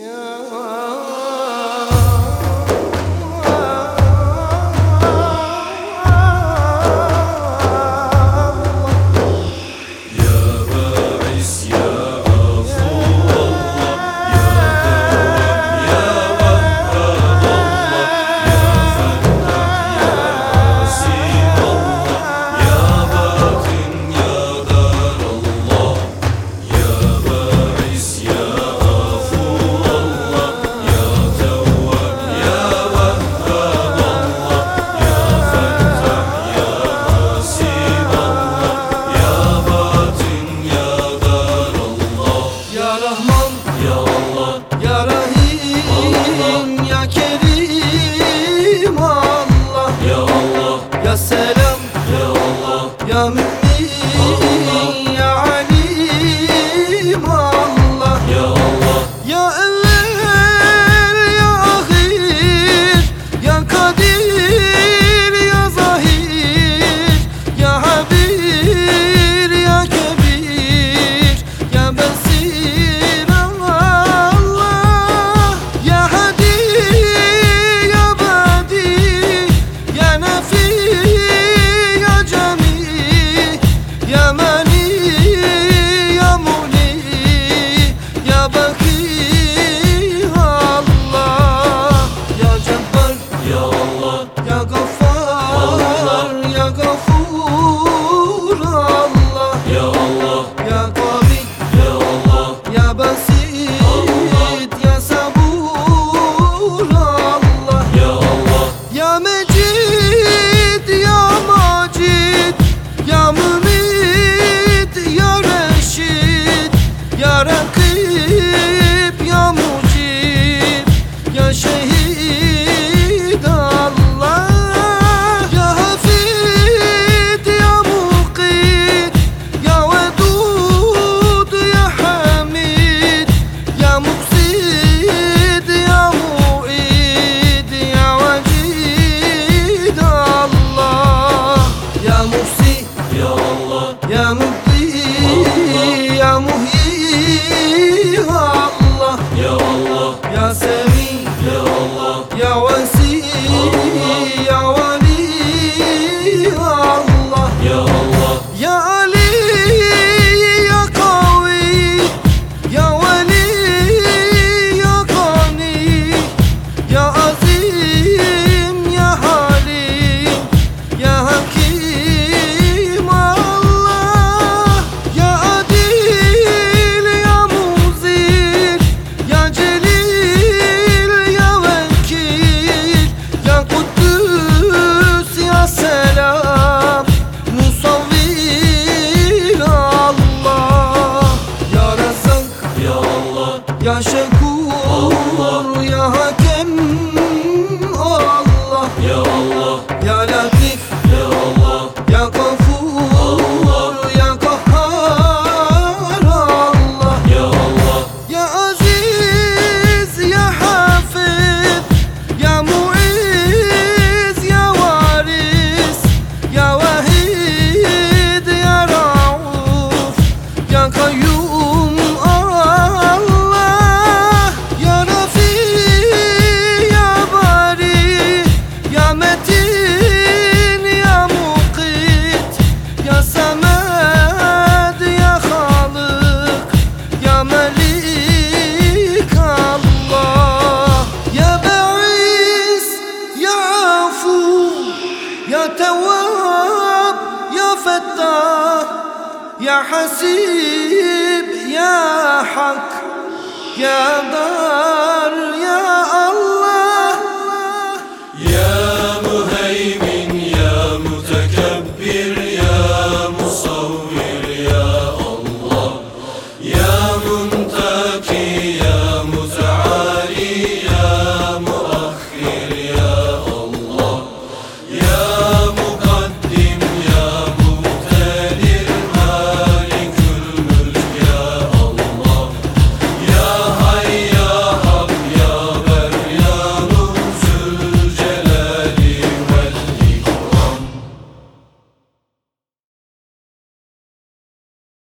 Yeah. Ya Rahman Ya Allah Ya Rahim Allah. Ya Kerim Allah Ya Allah Ya Selam Ya Allah Ya Mümin Allah. 사랑 হরি Hari Ya Şekur Allah. Ya Hakem Allah. Ya Allah. Ya Latif Ya Allah. Ya Gafur Allah Ya Kahhar Allah. Ya Allah. Ya Aziz Ya Hafid Ya Muiz Ya Varis Ya Vahid Ya Rauf Ya Kayyum. يا حسيب يا حق يا دار يا الله يا